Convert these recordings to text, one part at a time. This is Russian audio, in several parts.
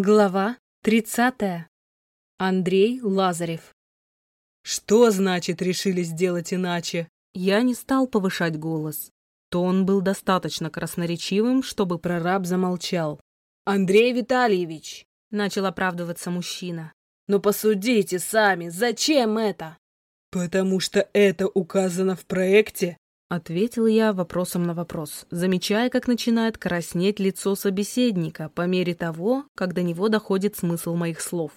Глава 30. Андрей Лазарев. Что значит решили сделать иначе? Я не стал повышать голос. Тон был достаточно красноречивым, чтобы прораб замолчал. Андрей Витальевич, начал оправдываться мужчина. Но посудите сами, зачем это? Потому что это указано в проекте Ответил я вопросом на вопрос, замечая, как начинает краснеть лицо собеседника по мере того, как до него доходит смысл моих слов.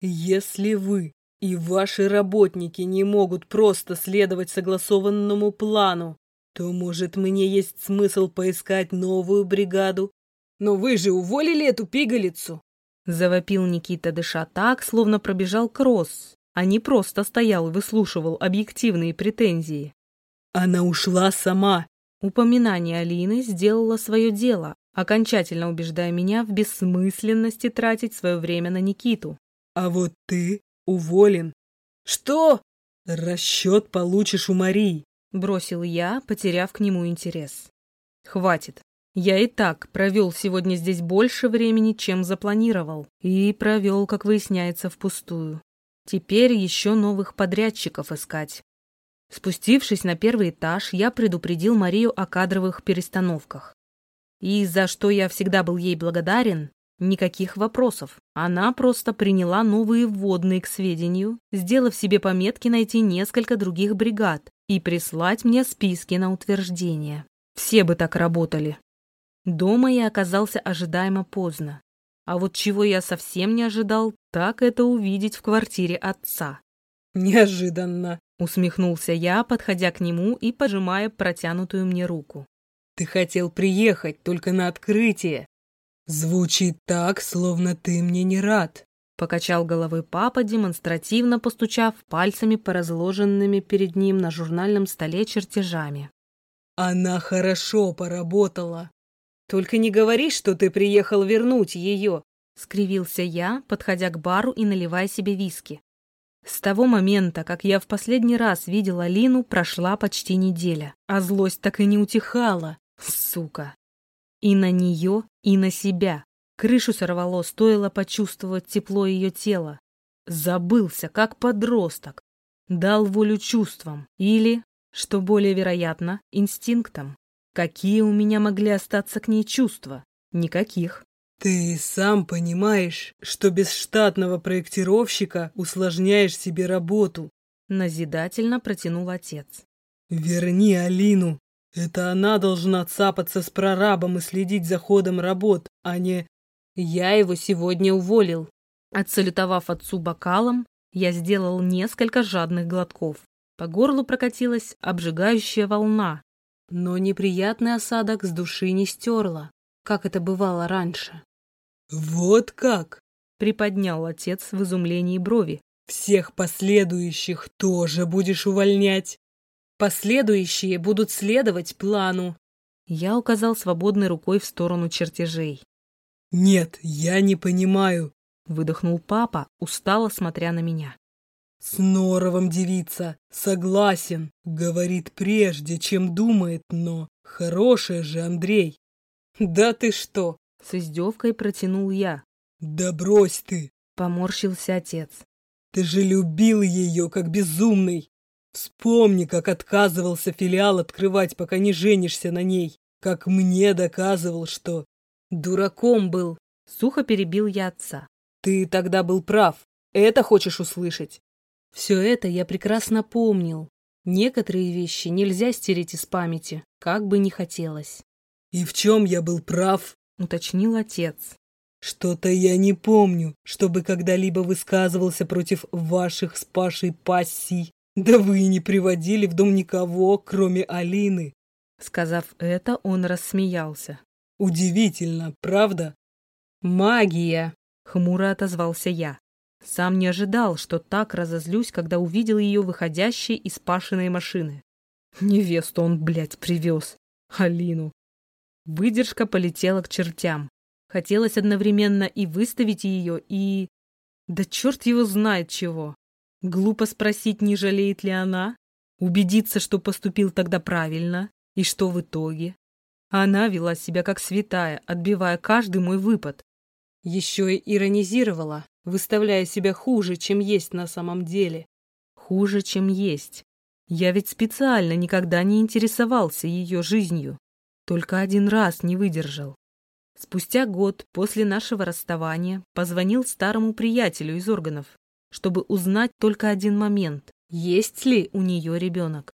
«Если вы и ваши работники не могут просто следовать согласованному плану, то, может, мне есть смысл поискать новую бригаду? Но вы же уволили эту пигалицу!» Завопил Никита, дыша так, словно пробежал кросс, а не просто стоял и выслушивал объективные претензии. Она ушла сама. Упоминание Алины сделало свое дело, окончательно убеждая меня в бессмысленности тратить свое время на Никиту. А вот ты уволен. Что? Расчет получишь у Марии. Бросил я, потеряв к нему интерес. Хватит. Я и так провел сегодня здесь больше времени, чем запланировал. И провел, как выясняется, впустую. Теперь еще новых подрядчиков искать. Спустившись на первый этаж, я предупредил Марию о кадровых перестановках. И за что я всегда был ей благодарен, никаких вопросов. Она просто приняла новые вводные к сведению, сделав себе пометки найти несколько других бригад и прислать мне списки на утверждение. Все бы так работали. Дома я оказался ожидаемо поздно. А вот чего я совсем не ожидал, так это увидеть в квартире отца. Неожиданно. Усмехнулся я, подходя к нему и пожимая протянутую мне руку. «Ты хотел приехать только на открытие. Звучит так, словно ты мне не рад». Покачал головой папа, демонстративно постучав пальцами по разложенными перед ним на журнальном столе чертежами. «Она хорошо поработала. Только не говори, что ты приехал вернуть ее», — скривился я, подходя к бару и наливая себе виски. С того момента, как я в последний раз видел Алину, прошла почти неделя, а злость так и не утихала. Сука. И на нее, и на себя. Крышу сорвало, стоило почувствовать тепло ее тела. Забылся, как подросток. Дал волю чувствам. Или, что более вероятно, инстинктам. Какие у меня могли остаться к ней чувства? Никаких. Ты сам понимаешь, что без штатного проектировщика усложняешь себе работу. Назидательно протянул отец. Верни Алину. Это она должна цапаться с прорабом и следить за ходом работ, а не... Я его сегодня уволил. Отсалютовав отцу бокалом, я сделал несколько жадных глотков. По горлу прокатилась обжигающая волна, но неприятный осадок с души не стерла как это бывало раньше. «Вот как!» — приподнял отец в изумлении брови. «Всех последующих тоже будешь увольнять. Последующие будут следовать плану». Я указал свободной рукой в сторону чертежей. «Нет, я не понимаю», — выдохнул папа, устало смотря на меня. «С норовом девица, согласен, говорит прежде, чем думает, но хорошая же Андрей. «Да ты что!» — с издевкой протянул я. «Да брось ты!» — поморщился отец. «Ты же любил ее, как безумный! Вспомни, как отказывался филиал открывать, пока не женишься на ней, как мне доказывал, что...» «Дураком был!» — сухо перебил я отца. «Ты тогда был прав. Это хочешь услышать?» Все это я прекрасно помнил. Некоторые вещи нельзя стереть из памяти, как бы ни хотелось. «И в чем я был прав?» — уточнил отец. «Что-то я не помню, чтобы когда-либо высказывался против ваших с Пашей пассий. Да вы и не приводили в дом никого, кроме Алины». Сказав это, он рассмеялся. «Удивительно, правда?» «Магия!» — хмуро отозвался я. Сам не ожидал, что так разозлюсь, когда увидел ее выходящей из Пашиной машины. Невесту он, блядь, привез. Алину. Выдержка полетела к чертям. Хотелось одновременно и выставить ее, и... Да черт его знает чего. Глупо спросить, не жалеет ли она. Убедиться, что поступил тогда правильно. И что в итоге? Она вела себя как святая, отбивая каждый мой выпад. Еще и иронизировала, выставляя себя хуже, чем есть на самом деле. Хуже, чем есть. Я ведь специально никогда не интересовался ее жизнью. Только один раз не выдержал. Спустя год после нашего расставания позвонил старому приятелю из органов, чтобы узнать только один момент, есть ли у нее ребенок.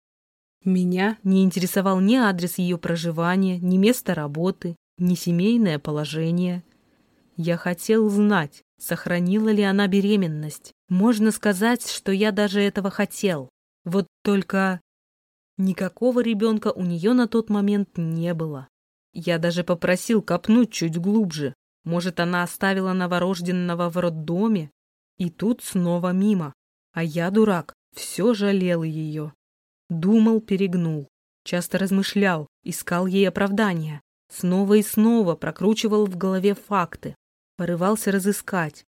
Меня не интересовал ни адрес ее проживания, ни место работы, ни семейное положение. Я хотел знать, сохранила ли она беременность. Можно сказать, что я даже этого хотел. Вот только никакого ребенка у нее на тот момент не было. Я даже попросил копнуть чуть глубже. Может, она оставила новорожденного в роддоме? И тут снова мимо. А я, дурак, все жалел ее. Думал, перегнул. Часто размышлял, искал ей оправдания. Снова и снова прокручивал в голове факты. Порывался разыскать.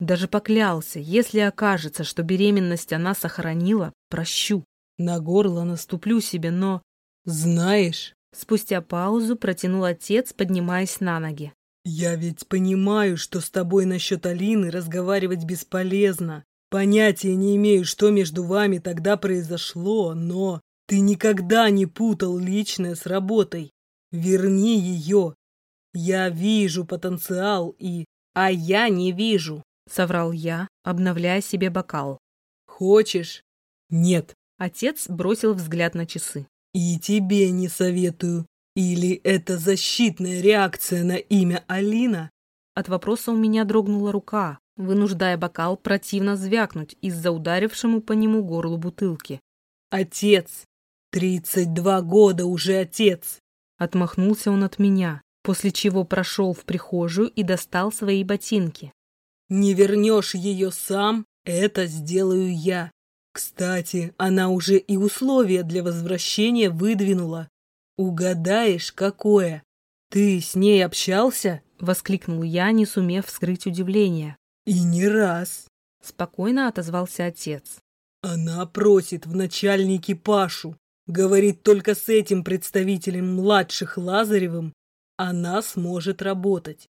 Даже поклялся, если окажется, что беременность она сохранила, прощу. На горло наступлю себе, но... Знаешь... Спустя паузу протянул отец, поднимаясь на ноги. «Я ведь понимаю, что с тобой насчет Алины разговаривать бесполезно. Понятия не имею, что между вами тогда произошло, но ты никогда не путал личное с работой. Верни ее. Я вижу потенциал и... А я не вижу, соврал я, обновляя себе бокал. Хочешь? Нет. Отец бросил взгляд на часы. И тебе не советую. Или это защитная реакция на имя Алина? От вопроса у меня дрогнула рука, вынуждая бокал противно звякнуть из-за ударившему по нему горлу бутылки. «Отец! Тридцать два года уже отец!» Отмахнулся он от меня, после чего прошел в прихожую и достал свои ботинки. «Не вернешь ее сам, это сделаю я. Кстати, она уже и условия для возвращения выдвинула. Угадаешь, какое? Ты с ней общался?» — воскликнул я, не сумев скрыть удивление. «И не раз», — спокойно отозвался отец. «Она просит в начальнике Пашу. Говорит, только с этим представителем младших Лазаревым она сможет работать».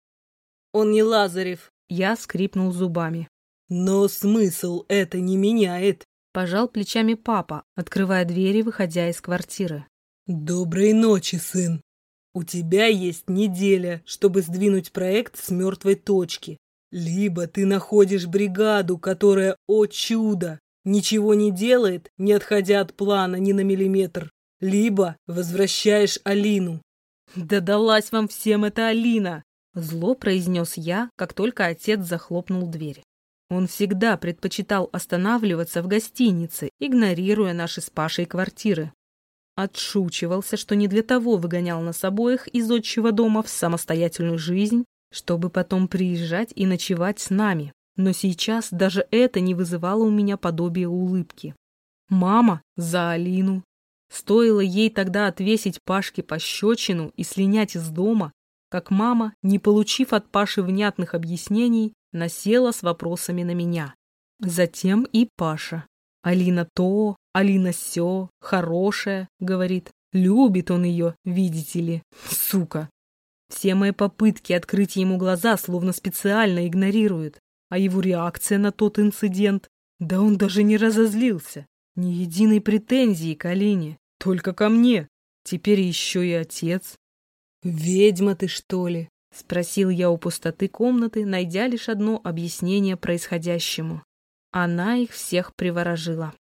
«Он не Лазарев», — я скрипнул зубами. «Но смысл это не меняет. Пожал плечами папа, открывая двери, выходя из квартиры. «Доброй ночи, сын. У тебя есть неделя, чтобы сдвинуть проект с мертвой точки. Либо ты находишь бригаду, которая, о чудо, ничего не делает, не отходя от плана ни на миллиметр, либо возвращаешь Алину». «Да далась вам всем эта Алина!» Зло произнес я, как только отец захлопнул дверь. Он всегда предпочитал останавливаться в гостинице, игнорируя наши с Пашей квартиры. Отшучивался, что не для того выгонял нас обоих из отчего дома в самостоятельную жизнь, чтобы потом приезжать и ночевать с нами. Но сейчас даже это не вызывало у меня подобия улыбки. Мама за Алину. Стоило ей тогда отвесить Пашке пощечину и слинять из дома, как мама, не получив от Паши внятных объяснений, насела с вопросами на меня. Затем и Паша. Алина то, Алина сё, хорошая, говорит. Любит он ее, видите ли, сука. Все мои попытки открыть ему глаза словно специально игнорирует. А его реакция на тот инцидент, да он даже не разозлился. Ни единой претензии к Алине, только ко мне. Теперь еще и отец. «Ведьма ты, что ли?» — спросил я у пустоты комнаты, найдя лишь одно объяснение происходящему. Она их всех приворожила.